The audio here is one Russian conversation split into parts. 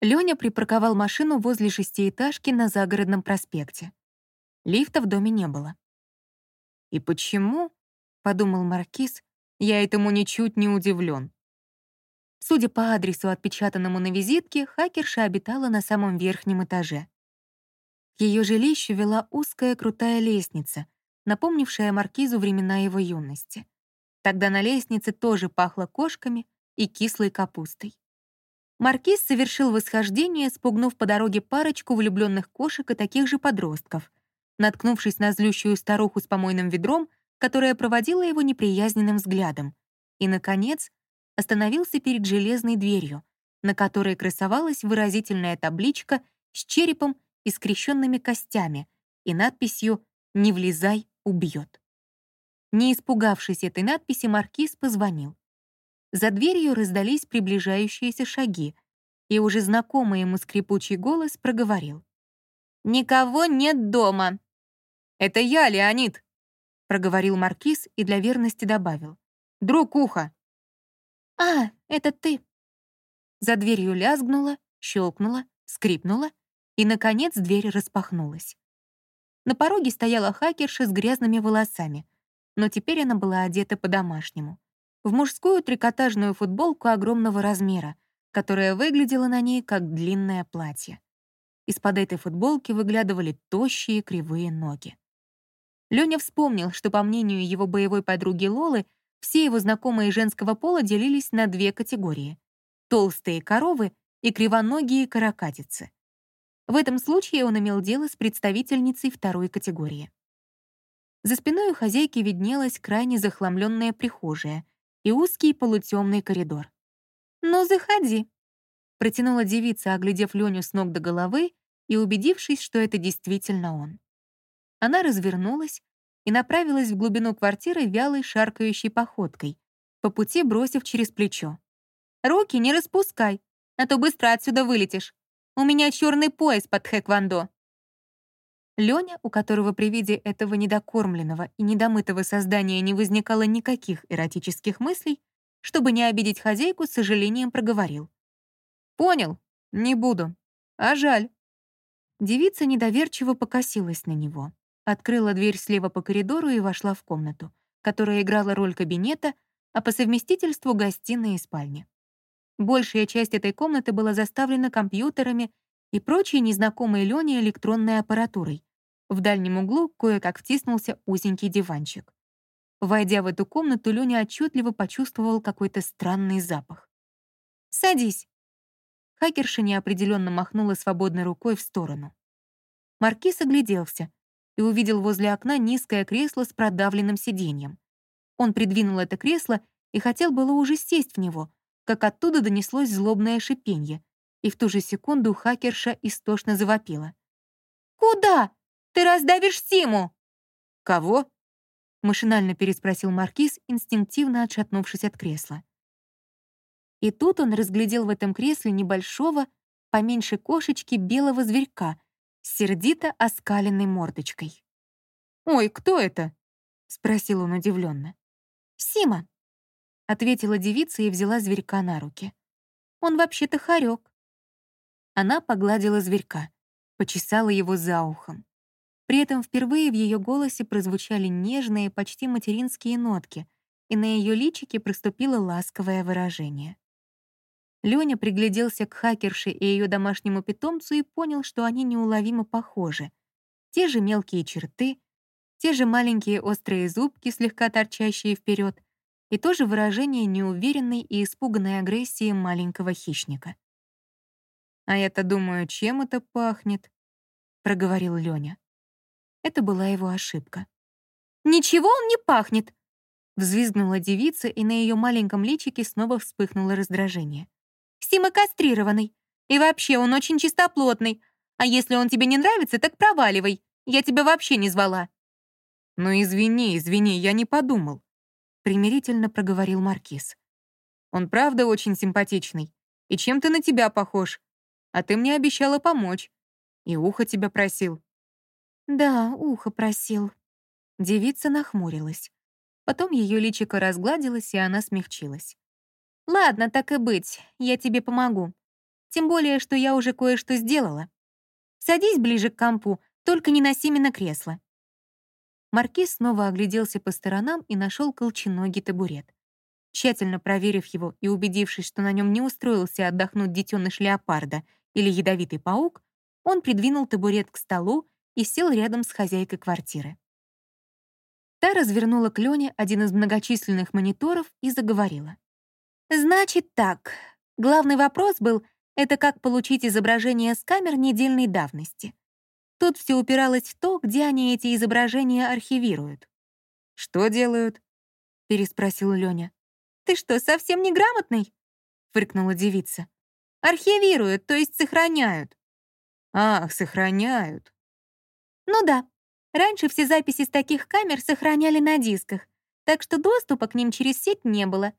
Лёня припарковал машину возле шестиэтажки на загородном проспекте. Лифта в доме не было. «И почему?» — подумал Маркиз. «Я этому ничуть не удивлен. Судя по адресу, отпечатанному на визитке, хакерша обитала на самом верхнем этаже. К её жилищу вела узкая крутая лестница, напомнившая Маркизу времена его юности. Тогда на лестнице тоже пахло кошками и кислой капустой. Маркиз совершил восхождение, спугнув по дороге парочку влюбленных кошек и таких же подростков, наткнувшись на злющую старуху с помойным ведром, которая проводила его неприязненным взглядом, и, наконец, остановился перед железной дверью, на которой красовалась выразительная табличка с черепом и скрещенными костями и надписью «Не влезай, убьет». Не испугавшись этой надписи, маркиз позвонил. За дверью раздались приближающиеся шаги, и уже знакомый ему скрипучий голос проговорил. «Никого нет дома!» «Это я, Леонид!» — проговорил маркиз и для верности добавил. «Друг уха!» «А, это ты!» За дверью лязгнула, щелкнула, скрипнула, и, наконец, дверь распахнулась. На пороге стояла хакерша с грязными волосами, но теперь она была одета по-домашнему. В мужскую трикотажную футболку огромного размера, которая выглядела на ней как длинное платье. Из-под этой футболки выглядывали тощие кривые ноги. Лёня вспомнил, что, по мнению его боевой подруги Лолы, все его знакомые женского пола делились на две категории — толстые коровы и кривоногие каракатицы. В этом случае он имел дело с представительницей второй категории. За спиной у хозяйки виднелась крайне захламленная прихожая и узкий полутемный коридор. «Ну, заходи», — протянула девица, оглядев Леню с ног до головы и убедившись, что это действительно он. Она развернулась и направилась в глубину квартиры вялой шаркающей походкой, по пути бросив через плечо. «Руки не распускай, а то быстро отсюда вылетишь. У меня черный пояс под хэквондо». Лёня, у которого при виде этого недокормленного и недомытого создания не возникало никаких эротических мыслей, чтобы не обидеть хозяйку, с сожалением проговорил. «Понял, не буду. А жаль». Девица недоверчиво покосилась на него открыла дверь слева по коридору и вошла в комнату, которая играла роль кабинета, а по совместительству гостиной и спальни. Большая часть этой комнаты была заставлена компьютерами и прочей незнакомой Лене электронной аппаратурой. В дальнем углу кое-как втиснулся узенький диванчик. Войдя в эту комнату, Лёня отчетливо почувствовал какой-то странный запах. «Садись!» Хакерша неопределенно махнула свободной рукой в сторону. Маркиз огляделся, и увидел возле окна низкое кресло с продавленным сиденьем. Он придвинул это кресло и хотел было уже сесть в него, как оттуда донеслось злобное шипенье, и в ту же секунду хакерша истошно завопила. «Куда? Ты раздавишь Симу!» «Кого?» — машинально переспросил Маркиз, инстинктивно отшатнувшись от кресла. И тут он разглядел в этом кресле небольшого, поменьше кошечки, белого зверька сердито оскаленной мордочкой. «Ой, кто это?» — спросил он удивленно. «Сима», — ответила девица и взяла зверька на руки. «Он вообще-то хорек». Она погладила зверька, почесала его за ухом. При этом впервые в ее голосе прозвучали нежные, почти материнские нотки, и на ее личике проступило ласковое выражение. Лёня пригляделся к хакерше и ее домашнему питомцу и понял, что они неуловимо похожи. Те же мелкие черты, те же маленькие острые зубки, слегка торчащие вперед, и то же выражение неуверенной и испуганной агрессии маленького хищника. «А я-то думаю, чем это пахнет?» — проговорил Лёня. Это была его ошибка. «Ничего он не пахнет!» Взвизгнула девица, и на ее маленьком личике снова вспыхнуло раздражение. Сима кастрированный. И вообще, он очень чистоплотный. А если он тебе не нравится, так проваливай. Я тебя вообще не звала». «Ну извини, извини, я не подумал», — примирительно проговорил Маркиз. «Он правда очень симпатичный. И чем-то на тебя похож. А ты мне обещала помочь. И ухо тебя просил». «Да, ухо просил». Девица нахмурилась. Потом ее личико разгладилось, и она смягчилась. «Ладно, так и быть, я тебе помогу. тем более, что я уже кое-что сделала. Садись ближе к компу, только не носи на кресло». Маркиз снова огляделся по сторонам и нашел колченогий табурет. Тщательно проверив его и убедившись, что на нем не устроился отдохнуть детеныш леопарда или ядовитый паук, он придвинул табурет к столу и сел рядом с хозяйкой квартиры. Та развернула к Лене один из многочисленных мониторов и заговорила. «Значит так, главный вопрос был, это как получить изображение с камер недельной давности. Тут все упиралось в то, где они эти изображения архивируют. «Что делают?» — переспросил Лёня. «Ты что, совсем неграмотный?» — фыркнула девица. «Архивируют, то есть сохраняют». «Ах, сохраняют». «Ну да. Раньше все записи с таких камер сохраняли на дисках, так что доступа к ним через сеть не было.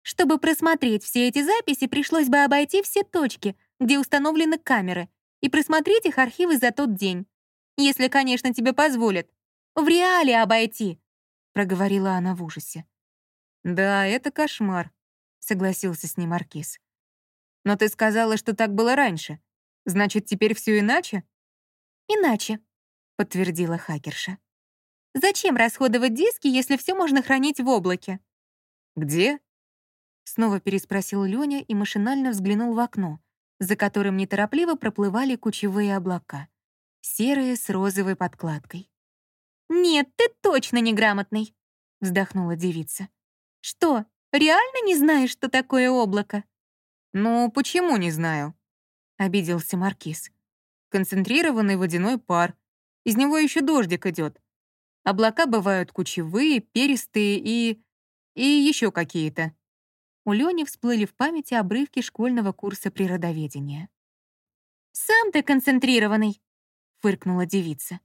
Чтобы просмотреть все эти записи, пришлось бы обойти все точки, где установлены камеры, и просмотреть их архивы за тот день. Если, конечно, тебе позволят. В реале обойти, — проговорила она в ужасе. «Да, это кошмар», — согласился с ним Маркиз. «Но ты сказала, что так было раньше. Значит, теперь все иначе?» «Иначе», — подтвердила хакерша. «Зачем расходовать диски, если все можно хранить в облаке?» «Где?» Снова переспросил Лёня и машинально взглянул в окно, за которым неторопливо проплывали кучевые облака, серые с розовой подкладкой. «Нет, ты точно неграмотный!» — вздохнула девица. «Что, реально не знаешь, что такое облако?» «Ну, почему не знаю?» — обиделся Маркиз. «Концентрированный водяной пар. Из него еще дождик идет. Облака бывают кучевые, перистые и... и еще какие-то у Лёни всплыли в памяти обрывки школьного курса природоведения. «Сам ты концентрированный!» — фыркнула девица.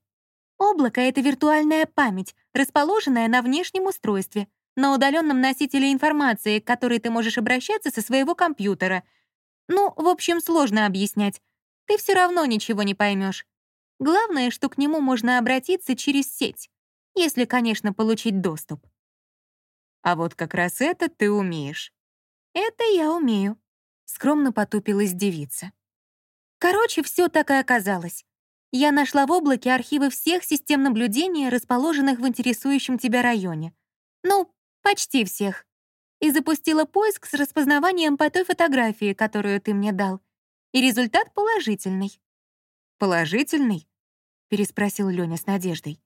«Облако — это виртуальная память, расположенная на внешнем устройстве, на удаленном носителе информации, к которой ты можешь обращаться со своего компьютера. Ну, в общем, сложно объяснять. Ты все равно ничего не поймешь. Главное, что к нему можно обратиться через сеть, если, конечно, получить доступ. А вот как раз это ты умеешь. «Это я умею», — скромно потупилась девица. Короче, все так и оказалось. Я нашла в облаке архивы всех систем наблюдения, расположенных в интересующем тебя районе. Ну, почти всех. И запустила поиск с распознаванием по той фотографии, которую ты мне дал. И результат положительный. «Положительный?» — переспросил Лёня с надеждой.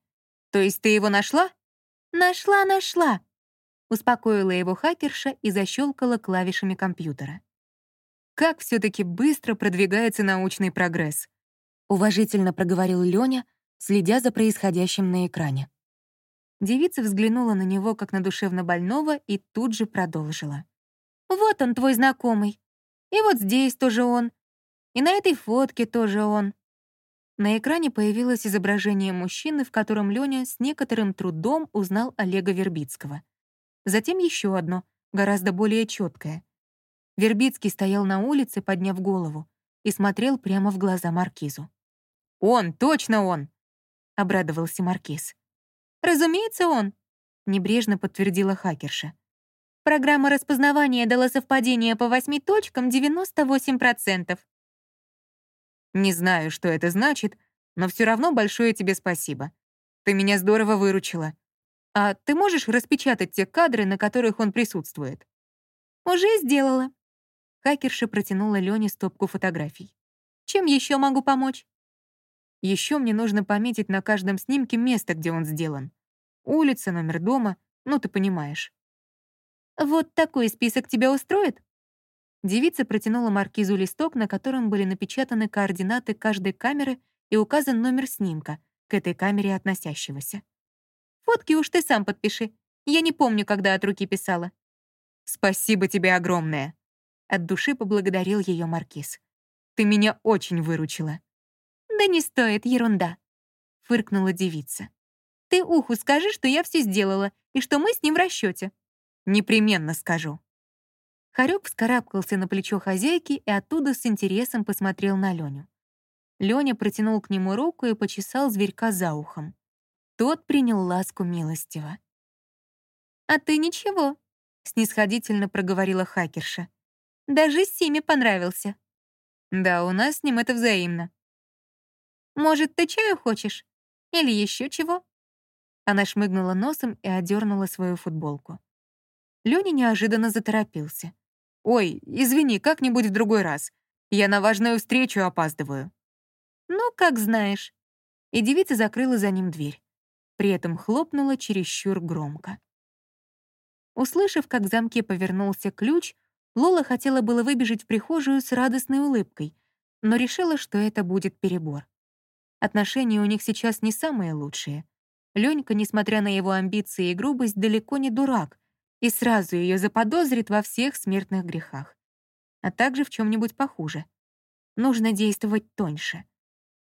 «То есть ты его нашла?» «Нашла, нашла», успокоила его хакерша и защелкала клавишами компьютера. «Как все таки быстро продвигается научный прогресс», уважительно проговорил Лёня, следя за происходящим на экране. Девица взглянула на него, как на душевно больного, и тут же продолжила. «Вот он, твой знакомый. И вот здесь тоже он. И на этой фотке тоже он». На экране появилось изображение мужчины, в котором Лёня с некоторым трудом узнал Олега Вербицкого — Затем еще одно, гораздо более четкое. Вербицкий стоял на улице, подняв голову, и смотрел прямо в глаза Маркизу. «Он, точно он!» — обрадовался Маркиз. «Разумеется, он!» — небрежно подтвердила хакерша. «Программа распознавания дала совпадение по восьми точкам 98%. «Не знаю, что это значит, но все равно большое тебе спасибо. Ты меня здорово выручила. А ты можешь распечатать те кадры, на которых он присутствует?» «Уже сделала». Хакерша протянула Лене стопку фотографий. «Чем еще могу помочь?» Еще мне нужно пометить на каждом снимке место, где он сделан. Улица, номер дома, ну ты понимаешь. «Вот такой список тебя устроит?» Девица протянула маркизу листок, на котором были напечатаны координаты каждой камеры и указан номер снимка, к этой камере относящегося. Фотки уж ты сам подпиши. Я не помню, когда от руки писала». «Спасибо тебе огромное!» От души поблагодарил ее Маркиз. «Ты меня очень выручила». «Да не стоит, ерунда», — фыркнула девица. «Ты уху скажи, что я все сделала и что мы с ним в расчете. «Непременно скажу». Харек вскарабкался на плечо хозяйки и оттуда с интересом посмотрел на Леню. Леня протянул к нему руку и почесал зверька за ухом. Тот принял ласку милостиво. «А ты ничего», — снисходительно проговорила хакерша. «Даже Симе понравился». Да, у нас с ним это взаимно. Может, ты чаю хочешь? Или еще чего? Она шмыгнула носом и одернула свою футболку. Лёня неожиданно заторопился. «Ой, извини, как-нибудь в другой раз. Я на важную встречу опаздываю». «Ну, как знаешь». И девица закрыла за ним дверь. При этом хлопнула чересчур громко. Услышав, как в замке повернулся ключ, Лола хотела было выбежать в прихожую с радостной улыбкой, но решила, что это будет перебор. Отношения у них сейчас не самые лучшие. Лёнька, несмотря на его амбиции и грубость, далеко не дурак и сразу ее заподозрит во всех смертных грехах, а также в чем нибудь похуже. Нужно действовать тоньше.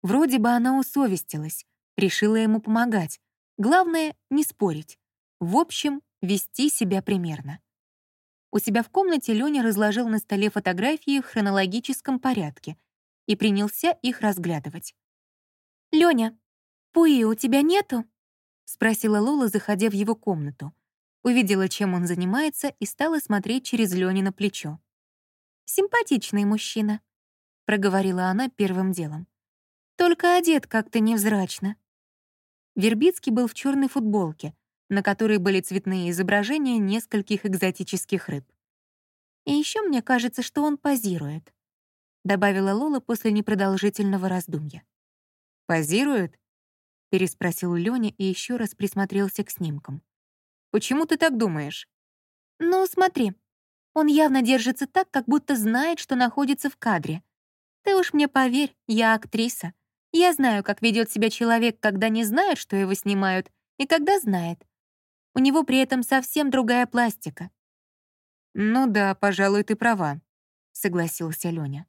Вроде бы она усовестилась, решила ему помогать. Главное — не спорить. В общем, вести себя примерно. У себя в комнате Лёня разложил на столе фотографии в хронологическом порядке и принялся их разглядывать. «Лёня, пуи у тебя нету?» — спросила Лола, заходя в его комнату. Увидела, чем он занимается, и стала смотреть через Лёни на плечо. «Симпатичный мужчина», — проговорила она первым делом. «Только одет как-то невзрачно». Вербицкий был в черной футболке, на которой были цветные изображения нескольких экзотических рыб. «И еще мне кажется, что он позирует», — добавила Лола после непродолжительного раздумья. «Позирует?» — переспросил Лёня и еще раз присмотрелся к снимкам. Почему ты так думаешь?» «Ну, смотри, он явно держится так, как будто знает, что находится в кадре. Ты уж мне поверь, я актриса. Я знаю, как ведет себя человек, когда не знает, что его снимают, и когда знает. У него при этом совсем другая пластика». «Ну да, пожалуй, ты права», — согласился Лёня.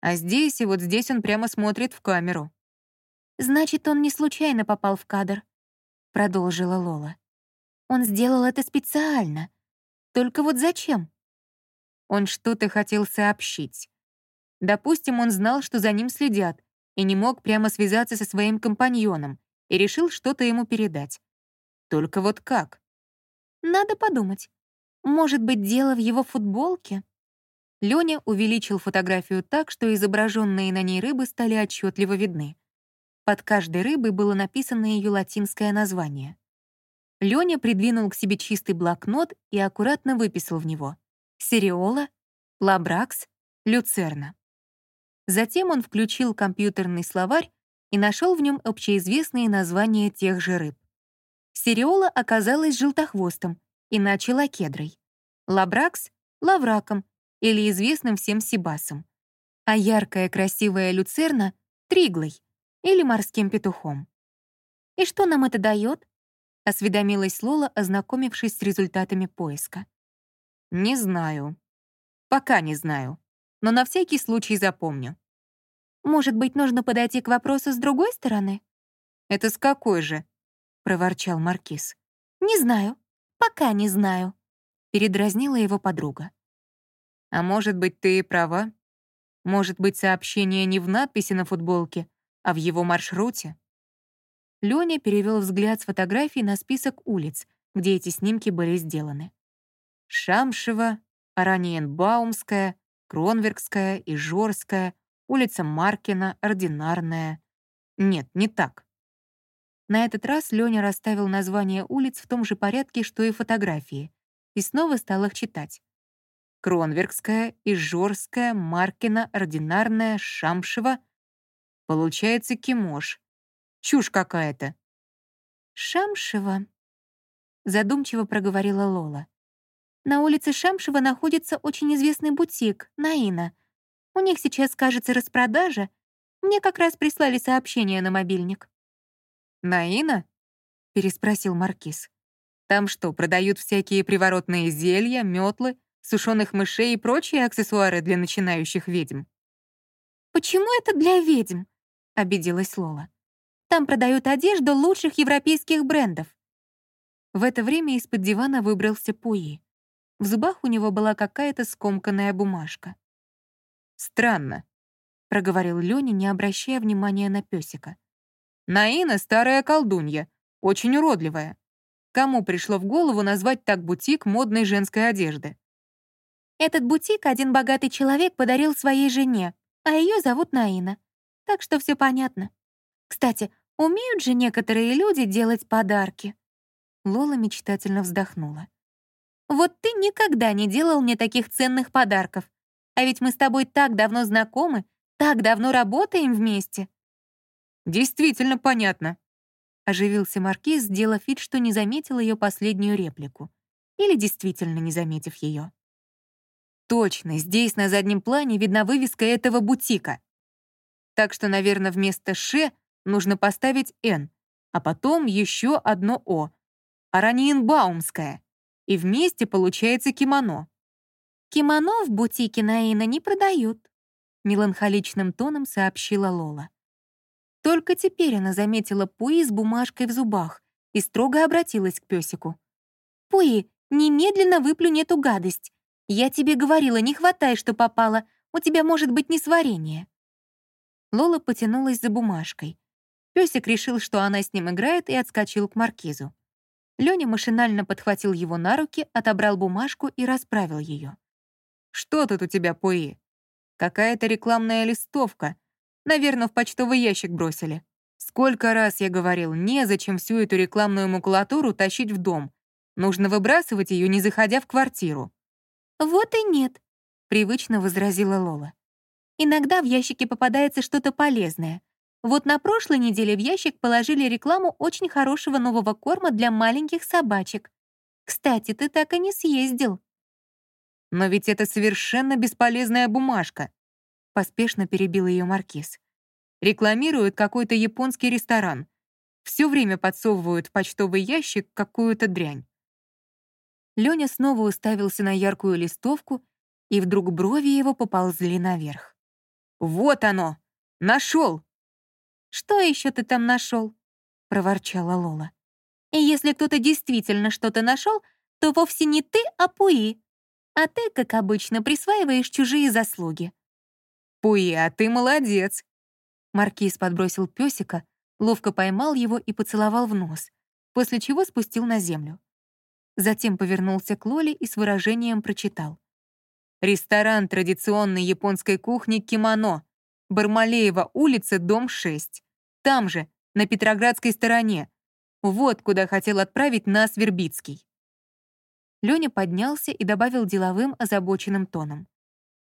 «А здесь и вот здесь он прямо смотрит в камеру». «Значит, он не случайно попал в кадр», — продолжила Лола. Он сделал это специально. Только вот зачем? Он что-то хотел сообщить. Допустим, он знал, что за ним следят, и не мог прямо связаться со своим компаньоном, и решил что-то ему передать. Только вот как? Надо подумать. Может быть, дело в его футболке? Лёня увеличил фотографию так, что изображенные на ней рыбы стали отчетливо видны. Под каждой рыбой было написано ее латинское название. Лёня придвинул к себе чистый блокнот и аккуратно выписал в него «Сериола», «Лабракс», «Люцерна». Затем он включил компьютерный словарь и нашел в нем общеизвестные названия тех же рыб. Сериола оказалась желтохвостом, иначе лакедрой. Лабракс — лавраком или известным всем сибасом. А яркая красивая люцерна — триглой или морским петухом. И что нам это дает? Осведомилась Лола, ознакомившись с результатами поиска. «Не знаю. Пока не знаю. Но на всякий случай запомню». «Может быть, нужно подойти к вопросу с другой стороны?» «Это с какой же?» — проворчал Маркиз. «Не знаю. Пока не знаю», — передразнила его подруга. «А может быть, ты и права? Может быть, сообщение не в надписи на футболке, а в его маршруте?» Лёня перевел взгляд с фотографий на список улиц, где эти снимки были сделаны. Шамшева, Араньенбаумская, Кронверкская, Ижорская, улица Маркина, Ординарная. Нет, не так. На этот раз Лёня расставил названия улиц в том же порядке, что и фотографии, и снова стал их читать. Кронверкская, Ижорская, Маркина, Ординарная, Шамшева. Получается Кимош. Чушь какая-то». «Шамшева», — задумчиво проговорила Лола. «На улице Шамшева находится очень известный бутик, Наина. У них сейчас, кажется, распродажа. Мне как раз прислали сообщение на мобильник». «Наина?» — переспросил Маркиз. «Там что, продают всякие приворотные зелья, метлы, сушеных мышей и прочие аксессуары для начинающих ведьм?» «Почему это для ведьм?» — обиделась Лола. Там продают одежду лучших европейских брендов». В это время из-под дивана выбрался Пуи. В зубах у него была какая-то скомканная бумажка. «Странно», — проговорил Лёня, не обращая внимания на пёсика. «Наина — старая колдунья, очень уродливая. Кому пришло в голову назвать так бутик модной женской одежды?» «Этот бутик один богатый человек подарил своей жене. а ее зовут Наина. Так что все понятно. Кстати, умеют же некоторые люди делать подарки. Лола мечтательно вздохнула. Вот ты никогда не делал мне таких ценных подарков. А ведь мы с тобой так давно знакомы, так давно работаем вместе. Действительно понятно. Оживился Маркиз, сделав вид, что не заметил ее последнюю реплику. Или действительно не заметив ее. Точно, здесь на заднем плане видна вывеска этого бутика. Так что, наверное, вместо «Ш» нужно поставить «Н», а потом еще одно «О». Араниенбаумская. И вместе получается кимоно. «Кимоно в бутике Наина не продают», — меланхоличным тоном сообщила Лола. Только теперь она заметила Пуи с бумажкой в зубах и строго обратилась к песику. «Пуи, немедленно выплюнь эту гадость. Я тебе говорила, не хватай, что попало, у тебя может быть несварение». Лола потянулась за бумажкой. Песик решил, что она с ним играет, и отскочил к маркизу. Лёня машинально подхватил его на руки, отобрал бумажку и расправил ее. «Что тут у тебя, Пуи? Какая-то рекламная листовка, Наверное, в почтовый ящик бросили. Сколько раз я говорил, незачем всю эту рекламную макулатуру тащить в дом. Нужно выбрасывать ее, не заходя в квартиру. «Вот и нет», — привычно возразила Лола. «Иногда в ящике попадается что-то полезное. Вот на прошлой неделе в ящик положили рекламу очень хорошего нового корма для маленьких собачек. Кстати, ты так и не съездил». «Но ведь это совершенно бесполезная бумажка поспешно перебил ее маркиз. Рекламируют какой-то японский ресторан. Все время подсовывают в почтовый ящик какую-то дрянь. Лёня снова уставился на яркую листовку, и вдруг брови его поползли наверх. «Вот оно! Нашел! «Что еще ты там нашел? проворчала Лола. «И если кто-то действительно что-то нашел, то вовсе не ты, а Пуи. А ты, как обычно, присваиваешь чужие заслуги. Пуи, а ты молодец!» Маркиз подбросил песика, ловко поймал его и поцеловал в нос, после чего спустил на землю. Затем повернулся к Лоле и с выражением прочитал. «Ресторан традиционной японской кухни «Кимоно», Бармалеева улица, дом 6. Там же, на Петроградской стороне. Вот куда хотел отправить нас Вербицкий». Лёня поднялся и добавил деловым, озабоченным тоном.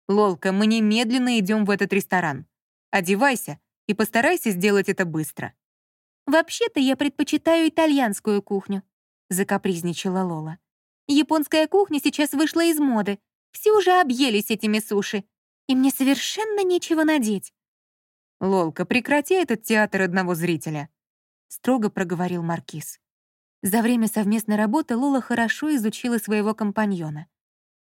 «Лолка, мы немедленно идем в этот ресторан. Одевайся и постарайся сделать это быстро». «Вообще-то я предпочитаю итальянскую кухню», — закапризничала Лола. «Японская кухня сейчас вышла из моды. Все уже объелись этими суши. И мне совершенно нечего надеть». «Лолка, прекрати этот театр одного зрителя», — строго проговорил Маркиз. За время совместной работы Лола хорошо изучила своего компаньона.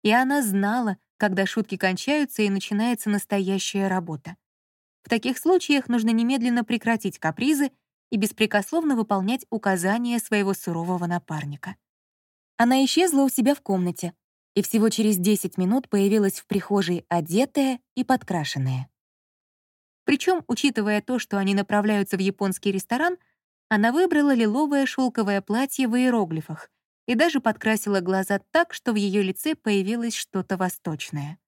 И она знала, когда шутки кончаются и начинается настоящая работа. В таких случаях нужно немедленно прекратить капризы и беспрекословно выполнять указания своего сурового напарника. Она исчезла у себя в комнате и всего через 10 минут появилась в прихожей одетая и подкрашенная. Причем, учитывая то, что они направляются в японский ресторан, она выбрала лиловое шелковое платье в иероглифах, и даже подкрасила глаза так, что в ее лице появилось что-то восточное.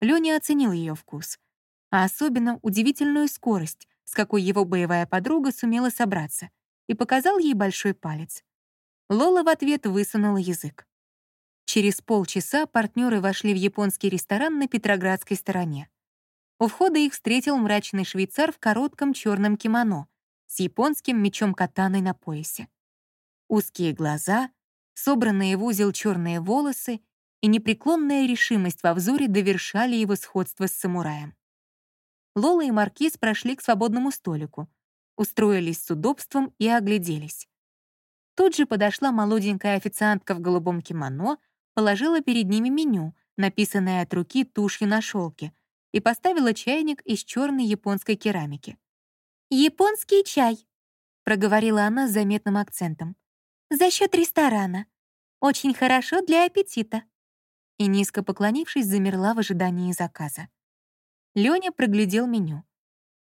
Лёня оценил ее вкус, а особенно удивительную скорость, с какой его боевая подруга сумела собраться, и показал ей большой палец. Лола в ответ высунула язык. Через полчаса партнеры вошли в японский ресторан на Петроградской стороне. У входа их встретил мрачный швейцар в коротком черном кимоно с японским мечом катаной на поясе. Узкие глаза, собранные в узел черные волосы и непреклонная решимость во взоре довершали его сходство с самураем. Лола и Маркиз прошли к свободному столику, устроились с удобством и огляделись. Тут же подошла молоденькая официантка в голубом кимоно, положила перед ними меню, написанное от руки тушью на шелке, и поставила чайник из черной японской керамики. «Японский чай», — проговорила она с заметным акцентом за счет ресторана. Очень хорошо для аппетита». И низко поклонившись, замерла в ожидании заказа. Лёня проглядел меню.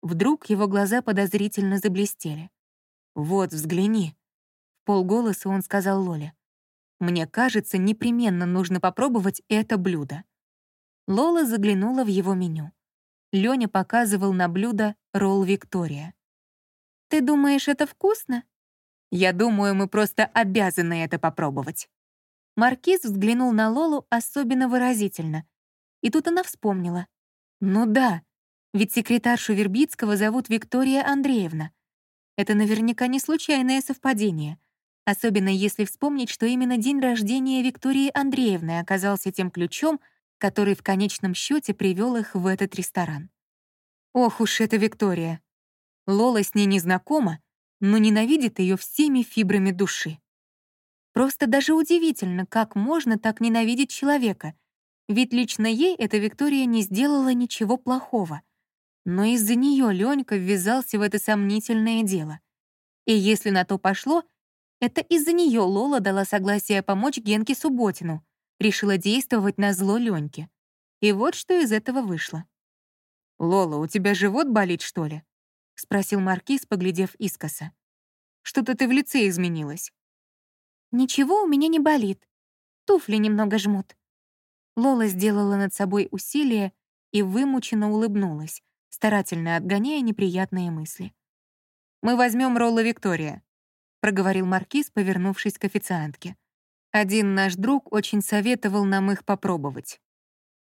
Вдруг его глаза подозрительно заблестели. «Вот, взгляни», — в полголоса он сказал Лоле. «Мне кажется, непременно нужно попробовать это блюдо». Лола заглянула в его меню. Лёня показывал на блюдо ролл Виктория. «Ты думаешь, это вкусно?» «Я думаю, мы просто обязаны это попробовать». Маркиз взглянул на Лолу особенно выразительно. И тут она вспомнила. «Ну да, ведь секретаршу Вербицкого зовут Виктория Андреевна. Это наверняка не случайное совпадение, особенно если вспомнить, что именно день рождения Виктории Андреевны оказался тем ключом, который в конечном счете привел их в этот ресторан. Ох уж эта Виктория. Лола с ней не знакома, но ненавидит ее всеми фибрами души. Просто даже удивительно, как можно так ненавидеть человека, ведь лично ей эта Виктория не сделала ничего плохого. Но из-за нее Ленька ввязался в это сомнительное дело. И если на то пошло, это из-за нее Лола дала согласие помочь Генке Субботину, решила действовать на зло Леньке. И вот что из этого вышло. «Лола, у тебя живот болит, что ли?» — спросил Маркиз, поглядев искоса. «Что-то ты в лице изменилась». «Ничего у меня не болит. Туфли немного жмут». Лола сделала над собой усилие и вымученно улыбнулась, старательно отгоняя неприятные мысли. «Мы возьмем роллы Виктория», — проговорил Маркиз, повернувшись к официантке. «Один наш друг очень советовал нам их попробовать».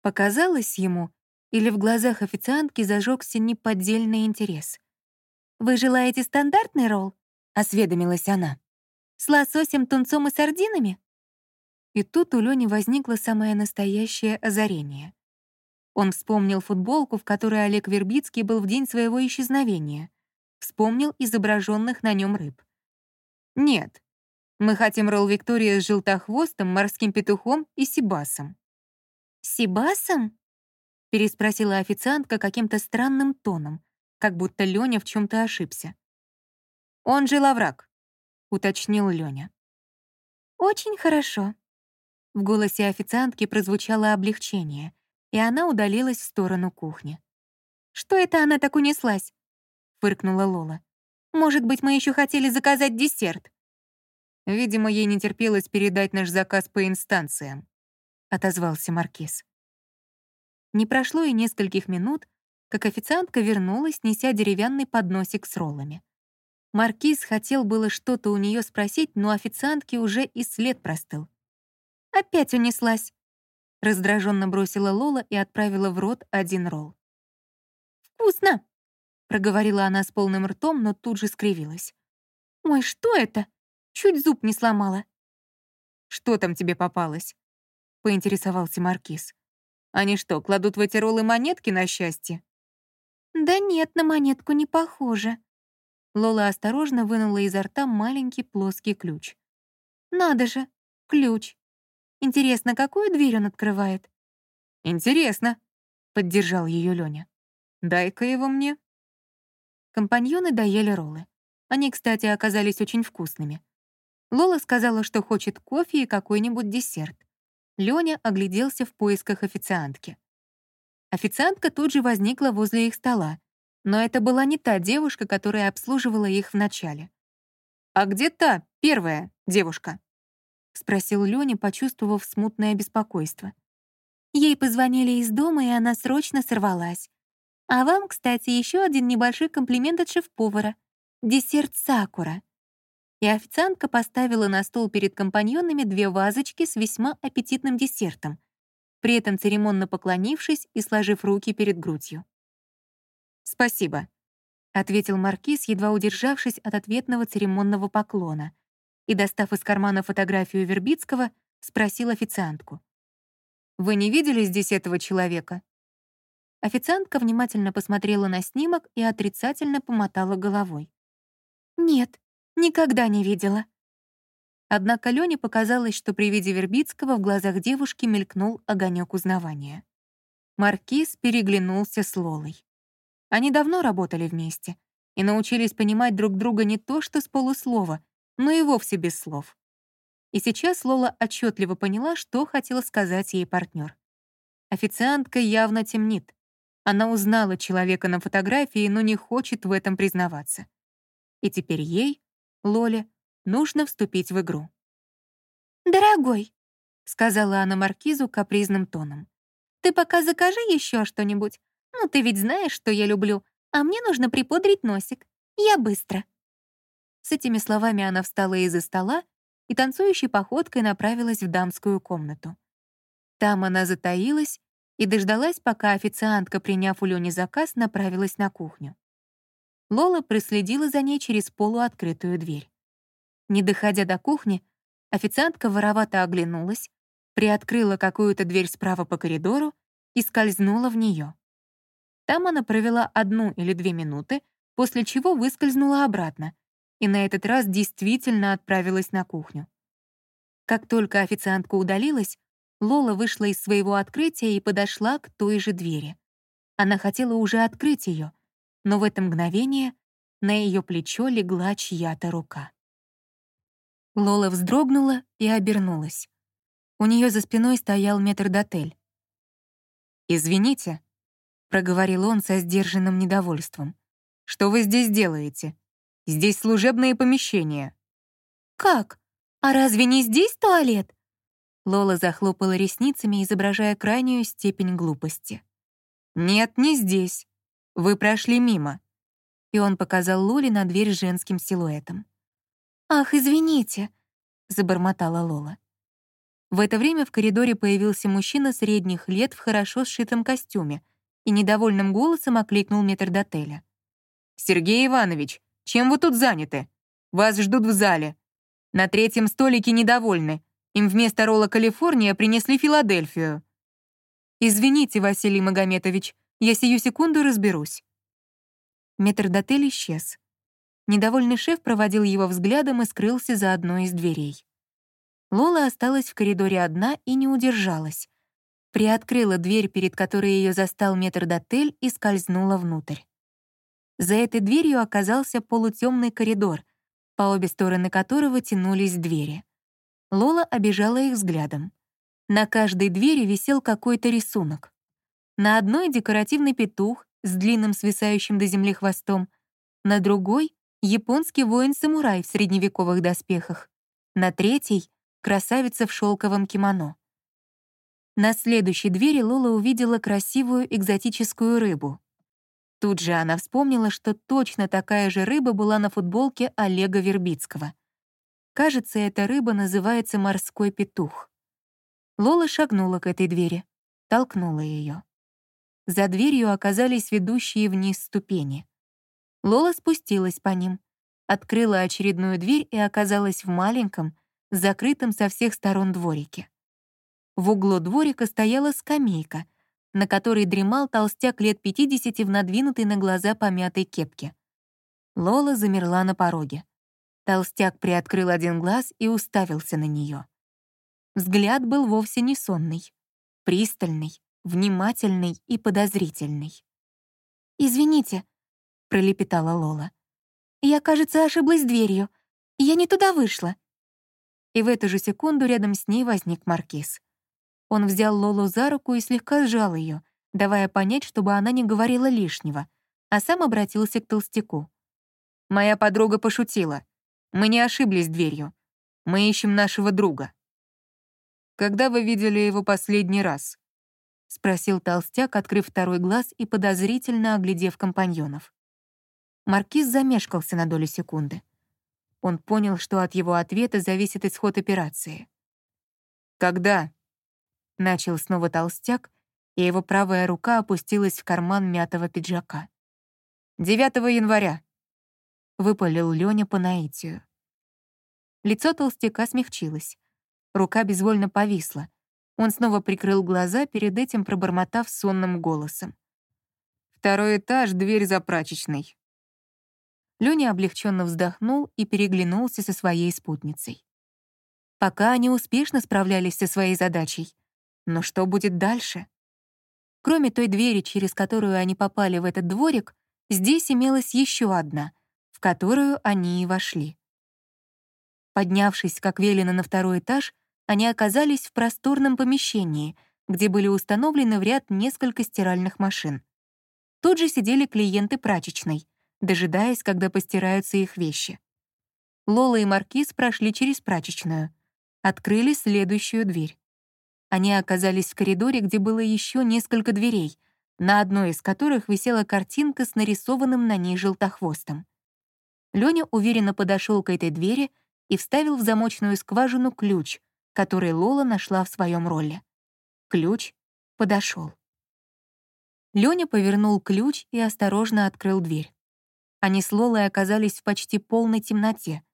Показалось ему, или в глазах официантки зажегся неподдельный интерес. «Вы желаете стандартный ролл?» — осведомилась она. «С лососем, тунцом и сардинами?» И тут у Лёни возникло самое настоящее озарение. Он вспомнил футболку, в которой Олег Вербицкий был в день своего исчезновения. Вспомнил изображенных на нем рыб. «Нет, мы хотим ролл Виктория с желтохвостом, морским петухом и сибасом». «Сибасом?» — переспросила официантка каким-то странным тоном, как будто Лёня в чем то ошибся. «Он же лаврак», — уточнил Лёня. «Очень хорошо». В голосе официантки прозвучало облегчение — и она удалилась в сторону кухни. «Что это она так унеслась?» — фыркнула Лола. «Может быть, мы еще хотели заказать десерт?» «Видимо, ей не терпелось передать наш заказ по инстанциям», — отозвался Маркиз. Не прошло и нескольких минут, как официантка вернулась, неся деревянный подносик с роллами. Маркиз хотел было что-то у нее спросить, но официантке уже и след простыл. «Опять унеслась», Раздраженно бросила Лола и отправила в рот один ролл. «Вкусно!» — проговорила она с полным ртом, но тут же скривилась. «Ой, что это? Чуть зуб не сломала». «Что там тебе попалось?» — поинтересовался Маркиз. «Они что, кладут в эти роллы монетки на счастье?» «Да нет, на монетку не похоже». Лола осторожно вынула изо рта маленький плоский ключ. «Надо же, ключ. Интересно, какую дверь он открывает? Интересно, поддержал ее Лёня. Дай-ка его мне. Компаньоны доели роллы. Они, кстати, оказались очень вкусными. Лола сказала, что хочет кофе и какой-нибудь десерт. Лёня огляделся в поисках официантки. Официантка тут же возникла возле их стола, но это была не та девушка, которая обслуживала их вначале. «А где та, первая девушка?» — спросил Лёня, почувствовав смутное беспокойство. Ей позвонили из дома, и она срочно сорвалась. А вам, кстати, еще один небольшой комплимент от шеф-повара. Десерт сакура. И официантка поставила на стол перед компаньонами две вазочки с весьма аппетитным десертом, при этом церемонно поклонившись и сложив руки перед грудью. «Спасибо», — ответил Маркиз, едва удержавшись от ответного церемонного поклона — и, достав из кармана фотографию Вербицкого, спросил официантку. «Вы не видели здесь этого человека?» Официантка внимательно посмотрела на снимок и отрицательно помотала головой. «Нет, никогда не видела». Однако Лёне показалось, что при виде Вербицкого в глазах девушки мелькнул огонек узнавания. Маркиз переглянулся с Лолой. Они давно работали вместе и научились понимать друг друга не то что с полуслова, но и вовсе без слов. И сейчас Лола отчетливо поняла, что хотела сказать ей партнер. Официантка явно темнит. Она узнала человека на фотографии, но не хочет в этом признаваться. И теперь ей, Лоле, нужно вступить в игру. «Дорогой», — сказала она Маркизу капризным тоном, «ты пока закажи еще что-нибудь, «Ну, ты ведь знаешь, что я люблю, а мне нужно припудрить носик. Я быстро». С этими словами она встала из-за стола и танцующей походкой направилась в дамскую комнату. Там она затаилась и дождалась, пока официантка, приняв у Лёни заказ, направилась на кухню. Лола проследила за ней через полуоткрытую дверь. Не доходя до кухни, официантка воровато оглянулась, приоткрыла какую-то дверь справа по коридору и скользнула в нее. Там она провела одну или две минуты, после чего выскользнула обратно и на этот раз действительно отправилась на кухню. Как только официантка удалилась, Лола вышла из своего открытия и подошла к той же двери. Она хотела уже открыть ее, но в это мгновение на ее плечо легла чья-то рука. Лола вздрогнула и обернулась. У нее за спиной стоял метрдотель. «Извините», — проговорил он со сдержанным недовольством. «Что вы здесь делаете? Здесь служебные помещения». «Как? А разве не здесь туалет?» Лола захлопала ресницами, изображая крайнюю степень глупости. «Нет, не здесь. Вы прошли мимо». И он показал Лоле на дверь женским силуэтом. «Ах, извините», — забормотала Лола. В это время в коридоре появился мужчина средних лет в хорошо сшитом костюме и недовольным голосом окликнул метрдотеля. «Сергей Иванович, чем вы тут заняты? Вас ждут в зале. На третьем столике недовольны. Им вместо ролла «Калифорния» принесли Филадельфию. «Извините, Василий Магометович, я сию секунду разберусь». Метрдотель исчез. Недовольный шеф проводил его взглядом и скрылся за одной из дверей. Лола осталась в коридоре одна и не удержалась. Приоткрыла дверь, перед которой ее застал метрдотель, и скользнула внутрь. За этой дверью оказался полутемный коридор, по обе стороны которого тянулись двери. Лола обижала их взглядом. На каждой двери висел какой-то рисунок. На одной — декоративный петух с длинным свисающим до земли хвостом, на другой японский воин-самурай в средневековых доспехах, на третьей — красавица в шелковом кимоно. На следующей двери Лола увидела красивую экзотическую рыбу. Тут же она вспомнила, что точно такая же рыба была на футболке Олега Вербицкого. Кажется, эта рыба называется морской петух. Лола шагнула к этой двери, толкнула ее. За дверью оказались ведущие вниз ступени. Лола спустилась по ним, открыла очередную дверь и оказалась в маленьком, закрытом со всех сторон дворике. В углу дворика стояла скамейка, на которой дремал толстяк лет 50 в надвинутой на глаза помятой кепке. Лола замерла на пороге. Толстяк приоткрыл один глаз и уставился на нее. Взгляд был вовсе не сонный, пристальный, внимательный и подозрительный. «Извините», пролепетала Лола. «Я, кажется, ошиблась дверью. Я не туда вышла». И в эту же секунду рядом с ней возник Маркиз. Он взял Лолу за руку и слегка сжал ее, давая понять, чтобы она не говорила лишнего, а сам обратился к толстяку. «Моя подруга пошутила. Мы не ошиблись дверью. Мы ищем нашего друга». «Когда вы видели его последний раз?» — спросил толстяк, открыв второй глаз и подозрительно оглядев компаньонов. Маркиз замешкался на долю секунды. Он понял, что от его ответа зависит исход операции. «Когда?» — начал снова толстяк, и его правая рука опустилась в карман мятого пиджака. «9 января», — выпалил Лёня по наитию. Лицо толстяка смягчилось. Рука безвольно повисла. Он снова прикрыл глаза, перед этим пробормотав сонным голосом. «Второй этаж, дверь за прачечной. Лёня облегченно вздохнул и переглянулся со своей спутницей. Пока они успешно справлялись со своей задачей. Но что будет дальше? Кроме той двери, через которую они попали в этот дворик, здесь имелась еще одна, в которую они и вошли. Поднявшись, как велено, на второй этаж, они оказались в просторном помещении, где были установлены в ряд несколько стиральных машин. Тут же сидели клиенты прачечной — дожидаясь, когда постираются их вещи. Лола и Маркиз прошли через прачечную, открыли следующую дверь. Они оказались в коридоре, где было еще несколько дверей, на одной из которых висела картинка с нарисованным на ней желтохвостом. Лёня уверенно подошел к этой двери и вставил в замочную скважину ключ, который Лола нашла в своем ролле. Ключ подошел. Лёня повернул ключ и осторожно открыл дверь. Они с Лолой оказались в почти полной темноте.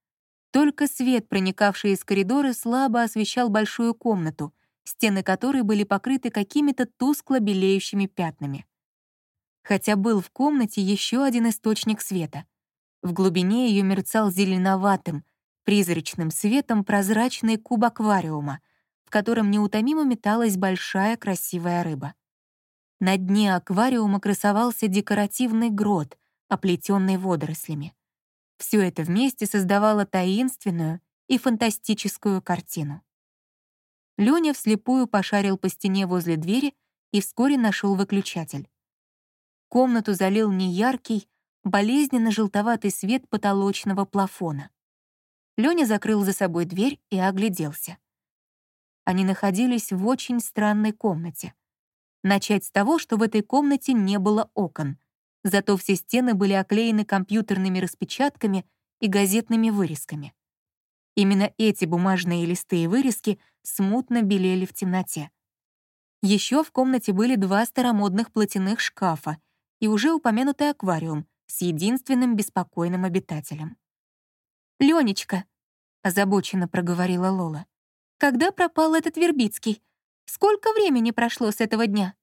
Только свет, проникавший из коридора, слабо освещал большую комнату, стены которой были покрыты какими-то тускло белеющими пятнами. Хотя был в комнате еще один источник света. В глубине ее мерцал зеленоватым, призрачным светом прозрачный куб аквариума, в котором неутомимо металась большая красивая рыба. На дне аквариума красовался декоративный грот, оплетенный водорослями. Все это вместе создавало таинственную и фантастическую картину. Лёня вслепую пошарил по стене возле двери и вскоре нашел выключатель. Комнату залил неяркий, болезненно-желтоватый свет потолочного плафона. Лёня закрыл за собой дверь и огляделся. Они находились в очень странной комнате. Начать с того, что в этой комнате не было окон, зато все стены были оклеены компьютерными распечатками и газетными вырезками. Именно эти бумажные листы и вырезки смутно белели в темноте. Еще в комнате были два старомодных платяных шкафа и уже упомянутый аквариум с единственным беспокойным обитателем. «Ленечка», — озабоченно проговорила Лола, «когда пропал этот Вербицкий? Сколько времени прошло с этого дня?»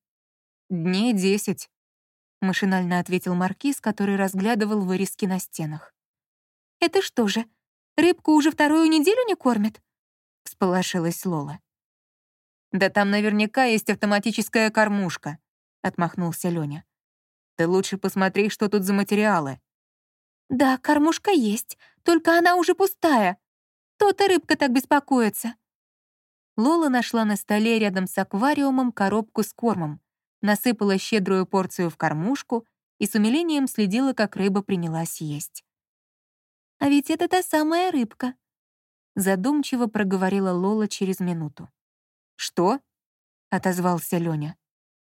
«Дней десять», — машинально ответил Маркиз, который разглядывал вырезки на стенах. «Это что же, Рыбку уже вторую неделю не кормят?» — всполошилась Лола. «Да там наверняка есть автоматическая кормушка», — отмахнулся Лёня. «Ты лучше посмотри, что тут за материалы». «Да, кормушка есть, только она уже пустая. То-то рыбка так беспокоится». Лола нашла на столе рядом с аквариумом коробку с кормом, насыпала щедрую порцию в кормушку и с умилением следила, как рыба принялась есть. А ведь это та самая рыбка», — задумчиво проговорила Лола через минуту. «Что?» — отозвался Лёня.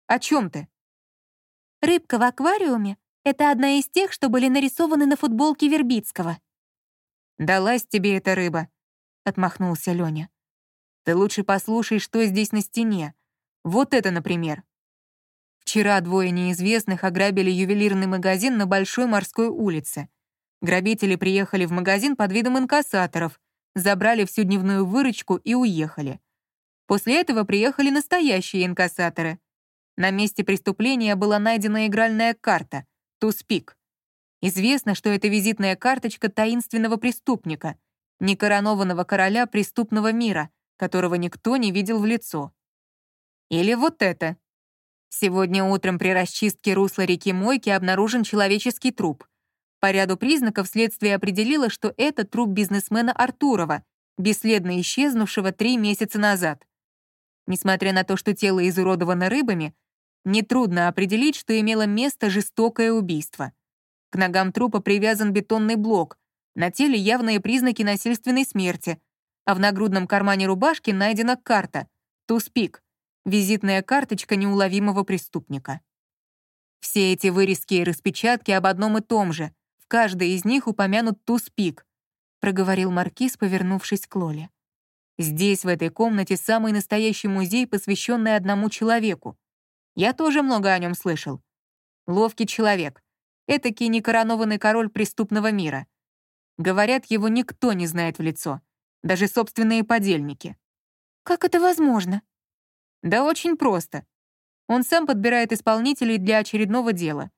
«О чем ты?» «Рыбка в аквариуме — это одна из тех, что были нарисованы на футболке Вербицкого». «Далась тебе эта рыба», — отмахнулся Лёня. «Ты лучше послушай, что здесь на стене. Вот это, например». Вчера двое неизвестных ограбили ювелирный магазин на Большой морской улице. Грабители приехали в магазин под видом инкассаторов, забрали всю дневную выручку и уехали. После этого приехали настоящие инкассаторы. На месте преступления была найдена игральная карта «Туспик». Известно, что это визитная карточка таинственного преступника, некоронованного короля преступного мира, которого никто не видел в лицо. Или вот это. Сегодня утром при расчистке русла реки Мойки обнаружен человеческий труп — по ряду признаков следствие определило, что это труп бизнесмена Артурова, бесследно исчезнувшего три месяца назад. Несмотря на то, что тело изуродовано рыбами, нетрудно определить, что имело место жестокое убийство. К ногам трупа привязан бетонный блок, на теле явные признаки насильственной смерти, а в нагрудном кармане рубашки найдена карта «Туспик», визитная карточка неуловимого преступника. Все эти вырезки и распечатки об одном и том же — в каждой из них упомянут туз-пик», — проговорил Маркиз, повернувшись к Лоле. «Здесь, в этой комнате, самый настоящий музей, посвященный одному человеку. Я тоже много о нем слышал. Ловкий человек. Этакий некоронованный король преступного мира. Говорят, его никто не знает в лицо. Даже собственные подельники. «Как это возможно?» «Да очень просто. Он сам подбирает исполнителей для очередного дела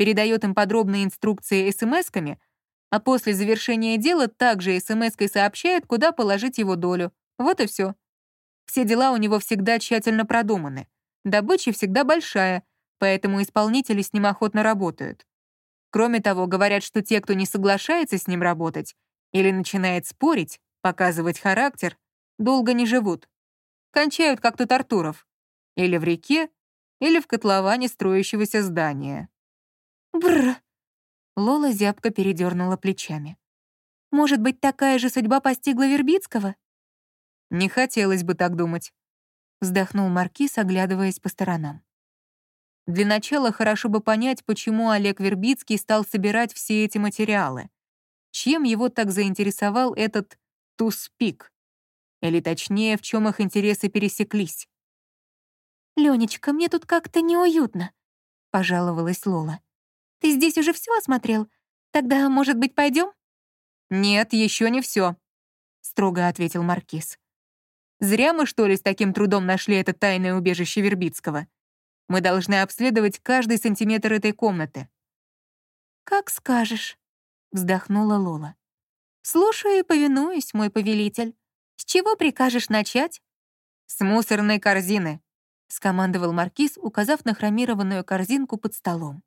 передает им подробные инструкции смс-ками, а после завершения дела также смс-кой сообщает, куда положить его долю. Вот и все. Все дела у него всегда тщательно продуманы. Добыча всегда большая, поэтому исполнители с ним охотно работают. Кроме того, говорят, что те, кто не соглашается с ним работать или начинает спорить, показывать характер, долго не живут. Кончают, как тут Артуров. Или в реке, или в котловане строящегося здания. Бррр. Лола зябко передернула плечами. Может быть, такая же судьба постигла Вербицкого? Не хотелось бы так думать. Вздохнул Маркиз, оглядываясь по сторонам. Для начала хорошо бы понять, почему Олег Вербицкий стал собирать все эти материалы. Чем его так заинтересовал этот туспик? Или точнее, в чем их интересы пересеклись? «Ленечка, мне тут как-то неуютно», — пожаловалась Лола. «Ты здесь уже все осмотрел? Тогда, может быть, пойдем? «Нет, еще не все, строго ответил Маркиз. «Зря мы, что ли, с таким трудом нашли это тайное убежище Вербицкого. Мы должны обследовать каждый сантиметр этой комнаты». «Как скажешь», — вздохнула Лола. «Слушаю и повинуюсь, мой повелитель. С чего прикажешь начать?» «С мусорной корзины», — скомандовал Маркиз, указав на хромированную корзинку под столом.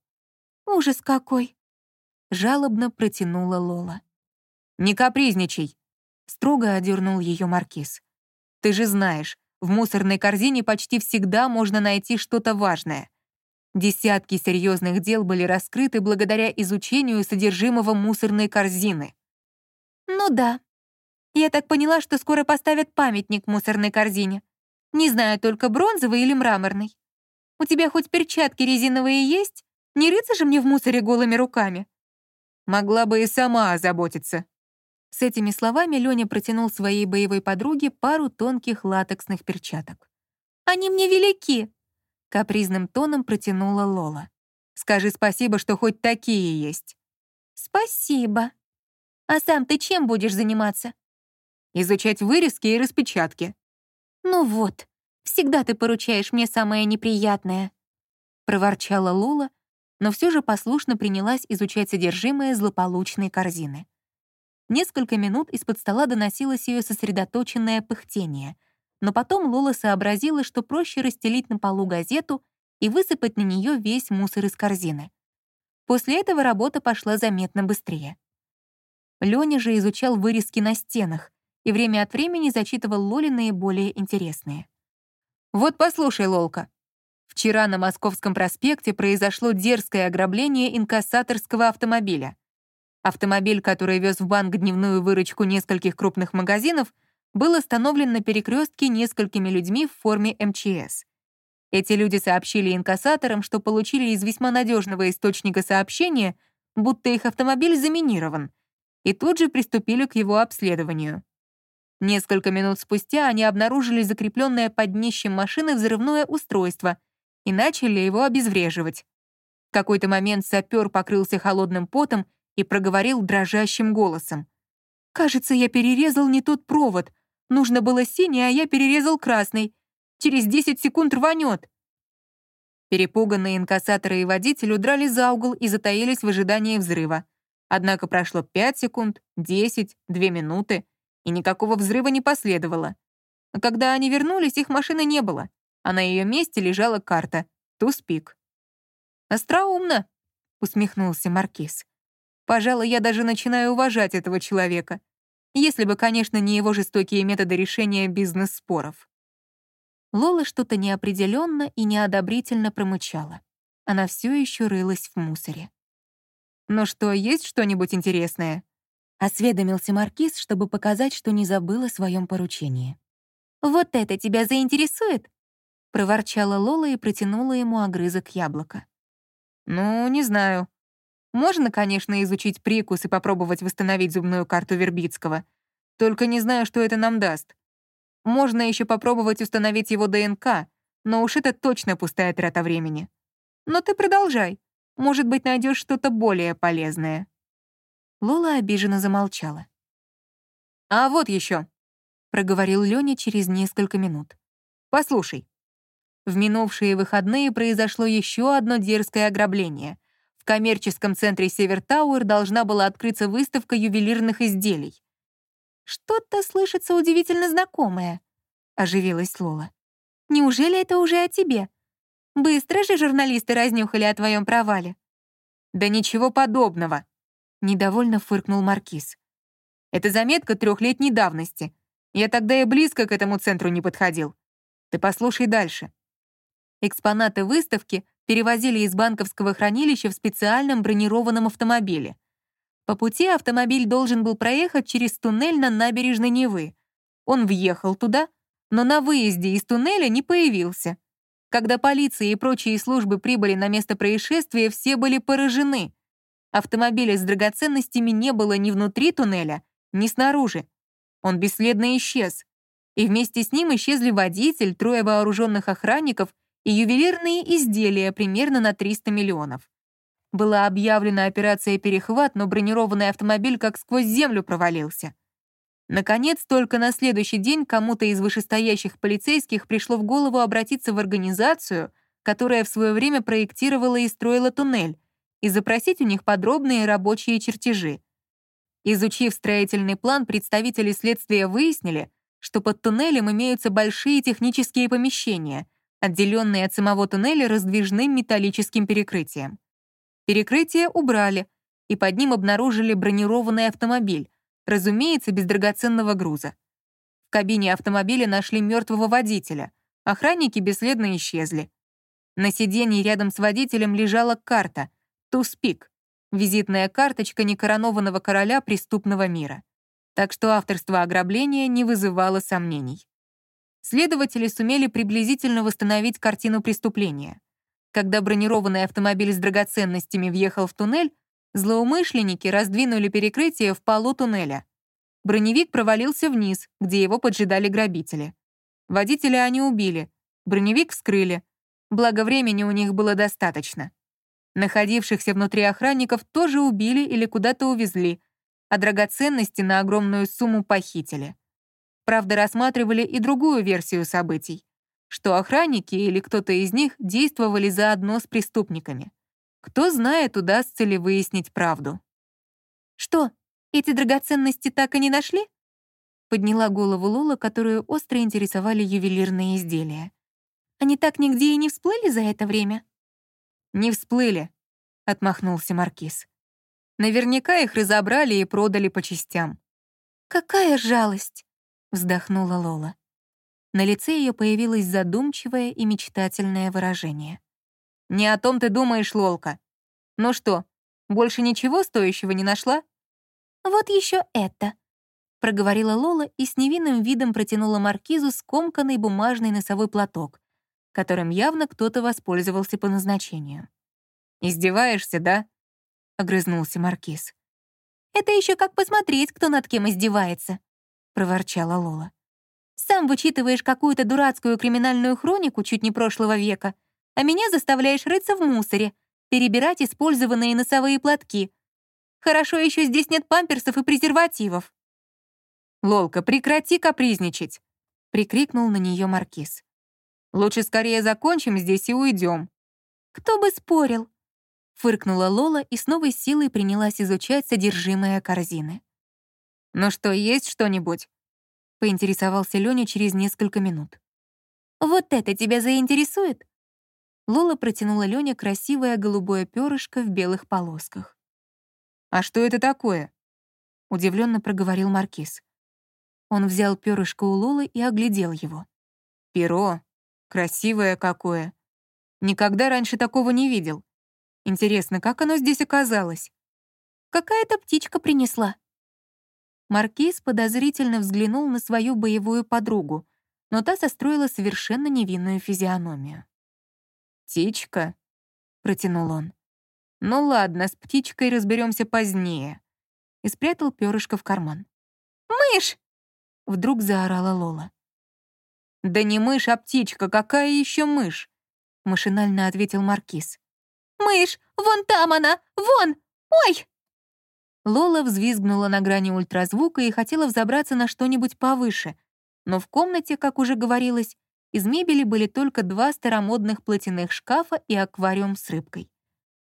«Ужас какой!» — жалобно протянула Лола. «Не капризничай!» — строго одернул ее Маркиз. «Ты же знаешь, в мусорной корзине почти всегда можно найти что-то важное. Десятки серьезных дел были раскрыты благодаря изучению содержимого мусорной корзины». «Ну да. Я так поняла, что скоро поставят памятник мусорной корзине. Не знаю, только бронзовый или мраморный. У тебя хоть перчатки резиновые есть? Не рыться же мне в мусоре голыми руками?» «Могла бы и сама озаботиться», с этими словами Лёня протянул своей боевой подруге пару тонких латексных перчаток. «Они мне велики!» — капризным тоном протянула Лола. «Скажи спасибо, что хоть такие есть». «Спасибо. А сам ты чем будешь заниматься?» «Изучать вырезки и распечатки». «Ну вот, всегда ты поручаешь мне самое неприятное», — проворчала Лола, но все же послушно принялась изучать содержимое злополучной корзины. Несколько минут из-под стола доносилось ее сосредоточенное пыхтение, но потом Лола сообразила, что проще расстелить на полу газету и высыпать на нее весь мусор из корзины. После этого работа пошла заметно быстрее. Лёня же изучал вырезки на стенах и время от времени зачитывал Лоле наиболее интересные. «Вот послушай, Лолка. Вчера на Московском проспекте произошло дерзкое ограбление инкассаторского автомобиля. Автомобиль, который вез в банк дневную выручку нескольких крупных магазинов, был остановлен на перекрестке несколькими людьми в форме МЧС. Эти люди сообщили инкассаторам, что получили из весьма надежного источника сообщения, будто их автомобиль заминирован, и тут же приступили к его обследованию. Несколько минут спустя они обнаружили закрепленное под днищем машины взрывное устройство и начали его обезвреживать. В какой-то момент сапер покрылся холодным потом и проговорил дрожащим голосом. «Кажется, я перерезал не тот провод. Нужно было синий, а я перерезал красный. Через 10 секунд рванет». Перепуганные инкассаторы и водитель удрали за угол и затаились в ожидании взрыва. Однако прошло 5 секунд, 10, 2 минуты, и никакого взрыва не последовало. А когда они вернулись, их машины не было, а на ее месте лежала карта «Туспик». «Остроумно», — усмехнулся Маркиз. Пожалуй, я даже начинаю уважать этого человека. Если бы, конечно, не его жестокие методы решения бизнес-споров. Лола что-то неопределенно и неодобрительно промычала. Она все еще рылась в мусоре. «Ну что, есть что-нибудь интересное?» — осведомился Маркиз, чтобы показать, что не забыл о своем поручении. «Вот это тебя заинтересует?» — проворчала Лола и протянула ему огрызок яблока. «Ну, не знаю. Можно, конечно, изучить прикус и попробовать восстановить зубную карту Вербицкого. Только не знаю, что это нам даст. Можно еще попробовать установить его ДНК, но уж это точно пустая трата времени. Но ты продолжай. Может быть, найдешь что-то более полезное. Лола обиженно замолчала. «А вот еще, проговорил Лёня через несколько минут. «Послушай. В минувшие выходные произошло еще одно дерзкое ограбление. В коммерческом центре Север Тауэр должна была открыться выставка ювелирных изделий. «Что-то слышится удивительно знакомое», — оживилась Лола. «Неужели это уже о тебе? Быстро же журналисты разнюхали о твоем провале». «Да ничего подобного», — недовольно фыркнул Маркиз. «Это заметка трехлетней давности. Я тогда и близко к этому центру не подходил. Ты послушай дальше». Экспонаты выставки перевозили из банковского хранилища в специальном бронированном автомобиле. По пути автомобиль должен был проехать через туннель на набережной Невы. Он въехал туда, но на выезде из туннеля не появился. Когда полиция и прочие службы прибыли на место происшествия, все были поражены. Автомобиля с драгоценностями не было ни внутри туннеля, ни снаружи. Он бесследно исчез. И вместе с ним исчезли водитель, трое вооруженных охранников и ювелирные изделия примерно на 300 миллионов. Была объявлена операция «Перехват», но бронированный автомобиль как сквозь землю провалился. Наконец, только на следующий день кому-то из вышестоящих полицейских пришло в голову обратиться в организацию, которая в свое время проектировала и строила туннель, и запросить у них подробные рабочие чертежи. Изучив строительный план, представители следствия выяснили, что под туннелем имеются большие технические помещения, отделенные от самого туннеля раздвижным металлическим перекрытием. Перекрытие убрали, и под ним обнаружили бронированный автомобиль, разумеется, без драгоценного груза. В кабине автомобиля нашли мертвого водителя, охранники бесследно исчезли. На сиденье рядом с водителем лежала карта «Туспик», визитная карточка некоронованного короля преступного мира. Так что авторство ограбления не вызывало сомнений. Следователи сумели приблизительно восстановить картину преступления. Когда бронированный автомобиль с драгоценностями въехал в туннель, Злоумышленники раздвинули перекрытие в полу туннеля. Броневик провалился вниз, где его поджидали грабители. Водителя они убили, броневик вскрыли. Благо времени у них было достаточно. Находившихся внутри охранников тоже убили или куда-то увезли, а драгоценности на огромную сумму похитили. Правда, рассматривали и другую версию событий, что охранники или кто-то из них действовали заодно с преступниками. Кто знает, удастся ли выяснить правду. «Что, эти драгоценности так и не нашли?» Подняла голову Лола, которую остро интересовали ювелирные изделия. «Они так нигде и не всплыли за это время?» «Не всплыли», — отмахнулся Маркиз. «Наверняка их разобрали и продали по частям». «Какая жалость!» — вздохнула Лола. На лице ее появилось задумчивое и мечтательное выражение. «Не о том ты думаешь, Лолка. Ну что, больше ничего стоящего не нашла?» «Вот еще это», — проговорила Лола и с невинным видом протянула маркизу скомканный бумажный носовой платок, которым явно кто-то воспользовался по назначению. «Издеваешься, да?» — огрызнулся маркиз. «Это еще как посмотреть, кто над кем издевается», — проворчала Лола. «Сам вычитываешь какую-то дурацкую криминальную хронику чуть не прошлого века, а меня заставляешь рыться в мусоре, перебирать использованные носовые платки. Хорошо еще здесь нет памперсов и презервативов». «Лолка, прекрати капризничать!» — прикрикнул на нее маркиз. «Лучше скорее закончим здесь и уйдем». «Кто бы спорил?» — фыркнула Лола и с новой силой принялась изучать содержимое корзины. «Ну что, есть что-нибудь?» — поинтересовался Лёня через несколько минут. «Вот это тебя заинтересует?» Лола протянула Лёне красивое голубое перышко в белых полосках. «А что это такое?» — удивленно проговорил Маркиз. Он взял перышко у Лолы и оглядел его. «Перо. Красивое какое. Никогда раньше такого не видел. Интересно, как оно здесь оказалось?» «Какая-то птичка принесла». Маркиз подозрительно взглянул на свою боевую подругу, но та состроила совершенно невинную физиономию. «Птичка?» — протянул он. «Ну ладно, с птичкой разберемся позднее». И спрятал перышко в карман. «Мышь!» — вдруг заорала Лола. «Да не мышь, а птичка, какая еще мышь?» — машинально ответил Маркиз. «Мышь! Вон там она! Вон! Ой!» Лола взвизгнула на грани ультразвука и хотела взобраться на что-нибудь повыше, но в комнате, как уже говорилось, из мебели были только два старомодных платяных шкафа и аквариум с рыбкой.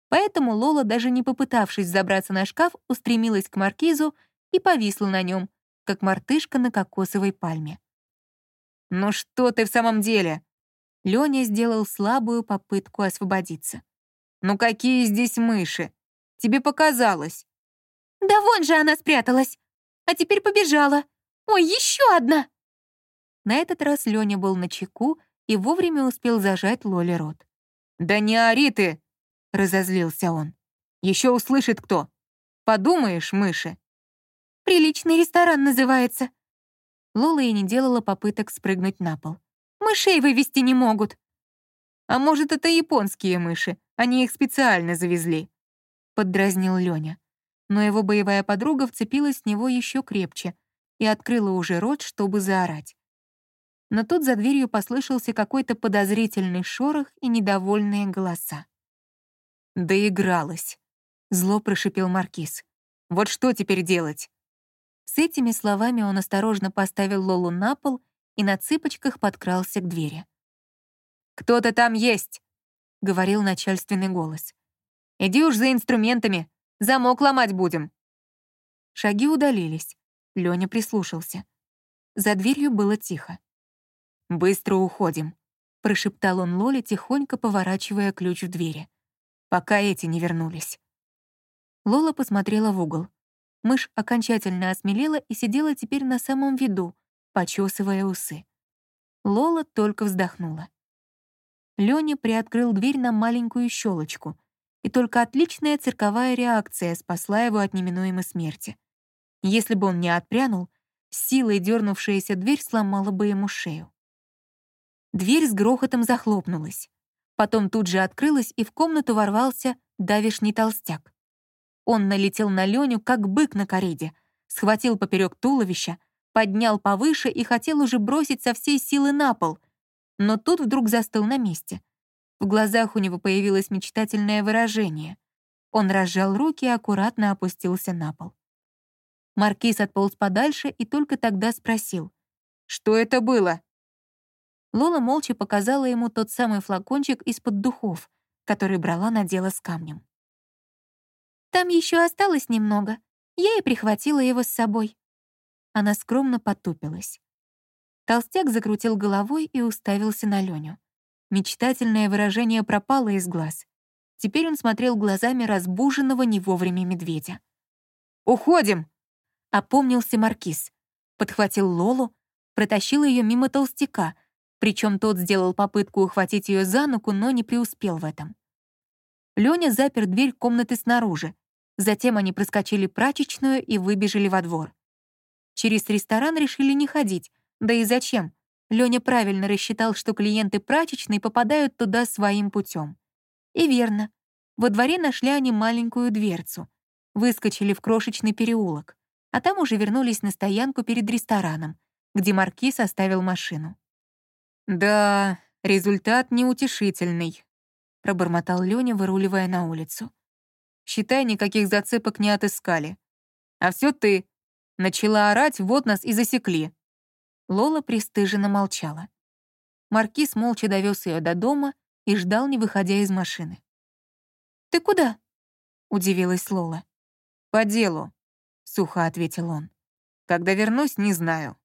Поэтому Лола, даже не попытавшись забраться на шкаф, устремилась к маркизу и повисла на нем, как мартышка на кокосовой пальме. «Ну что ты в самом деле?» Лёня сделал слабую попытку освободиться. «Ну какие здесь мыши? Тебе показалось». «Да вон же она спряталась! А теперь побежала! Ой, еще одна!» На этот раз Лёня был на чеку и вовремя успел зажать Лоле рот. «Да не ори ты!» — разозлился он. Еще услышит кто. Подумаешь, мыши!» «Приличный ресторан называется». Лола и не делала попыток спрыгнуть на пол. «Мышей вывести не могут». А может, это японские мыши, они их специально завезли», — поддразнил Лёня. Но его боевая подруга вцепилась в него еще крепче и открыла уже рот, чтобы заорать. Но тут за дверью послышался какой-то подозрительный шорох и недовольные голоса. «Доигралась», — зло прошипел Маркиз. «Вот что теперь делать?» С этими словами он осторожно поставил Лолу на пол и на цыпочках подкрался к двери. «Кто-то там есть!» — говорил начальственный голос. «Иди уж за инструментами, замок ломать будем!» Шаги удалились. Лёня прислушался. За дверью было тихо. «Быстро уходим», — прошептал он Лоле, тихонько поворачивая ключ в двери. «Пока эти не вернулись». Лола посмотрела в угол. Мышь окончательно осмелела и сидела теперь на самом виду, почесывая усы. Лола только вздохнула. Лёня приоткрыл дверь на маленькую щелочку, и только отличная цирковая реакция спасла его от неминуемой смерти. Если бы он не отпрянул, силой дернувшаяся дверь сломала бы ему шею. Дверь с грохотом захлопнулась. Потом тут же открылась, и в комнату ворвался давишний толстяк. Он налетел на Леню, как бык на кориде, схватил поперек туловища, поднял повыше и хотел уже бросить со всей силы на пол, но тут вдруг застыл на месте. В глазах у него появилось мечтательное выражение. Он разжал руки и аккуратно опустился на пол. Маркиз отполз подальше и только тогда спросил. «Что это было?» Лола молча показала ему тот самый флакончик из-под духов, который брала на дело с камнем. «Там еще осталось немного. Я и прихватила его с собой». Она скромно потупилась. Толстяк закрутил головой и уставился на Леню. Мечтательное выражение пропало из глаз. Теперь он смотрел глазами разбуженного не вовремя медведя. «Уходим!» — опомнился Маркиз. Подхватил Лолу, протащил ее мимо толстяка, причем тот сделал попытку ухватить ее за ногу, но не преуспел в этом. Лёня запер дверь комнаты снаружи. Затем они проскочили прачечную и выбежали во двор. Через ресторан решили не ходить, да и зачем? Лёня правильно рассчитал, что клиенты прачечной попадают туда своим путем. И верно. Во дворе нашли они маленькую дверцу. Выскочили в крошечный переулок, а там уже вернулись на стоянку перед рестораном, где маркиз оставил машину. «Да, результат неутешительный», — пробормотал Лёня, выруливая на улицу. «Считай, никаких зацепок не отыскали. А все ты. Начала орать, вот нас и засекли. Лола пристыженно молчала. Маркиз молча довез ее до дома и ждал, не выходя из машины. «Ты куда?» — удивилась Лола. «По делу», — сухо ответил он. «Когда вернусь, не знаю».